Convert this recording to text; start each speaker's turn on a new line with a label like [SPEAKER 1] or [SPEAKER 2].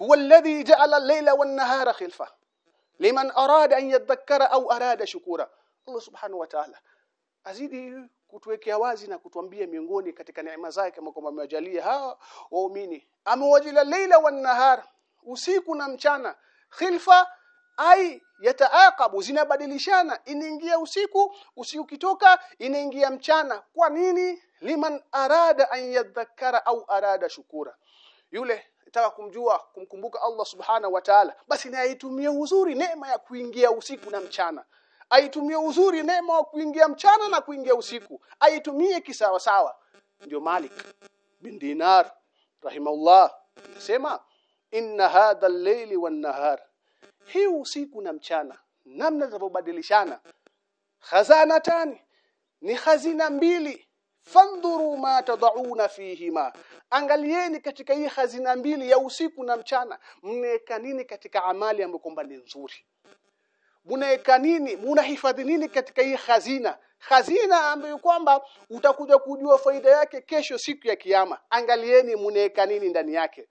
[SPEAKER 1] huwa الذي جعل الليل والنهار khilfa liman arada an yadhakkara au arada shukura Allah subhanahu wa azidi kutuwekea wazi na kutuambia miongoni katika neema zake kama kwamba amewajalia hawa waumini amewajila leila wan nahar usiku na mchana khilfa ai yataaqabu zinabadilishana inaingia usiku usiku kitoka inaingia mchana kwa nini liman arada an yadhakkara au arada shukura yule nataka kumjua kumkumbuka Allah subhana wa ta'ala basi na aitumie uzuri neema ya kuingia usiku na mchana. Aitumie uzuri neema ya kuingia mchana na kuingia usiku. Aitumie kisawa sawa ndio Malik bin Dinar rahimahullah anasema inna hadha al-layli wan-nahar hii usiku na mchana namna zinavyobadilishana. Khazanatani ni hazina mbili fandhuru ma tad'una fihima. Angalieni katika hii hazina mbili ya usiku na mchana. Mnaweka nini katika amali ambayo kwamba ni nzuri? Mnaweka nini? Mnahifadhi nini katika hii hazina? Hazina ambayo kwamba utakuja kujua faida yake kesho siku ya kiyama. Angalieni mnaweka nini ndani yake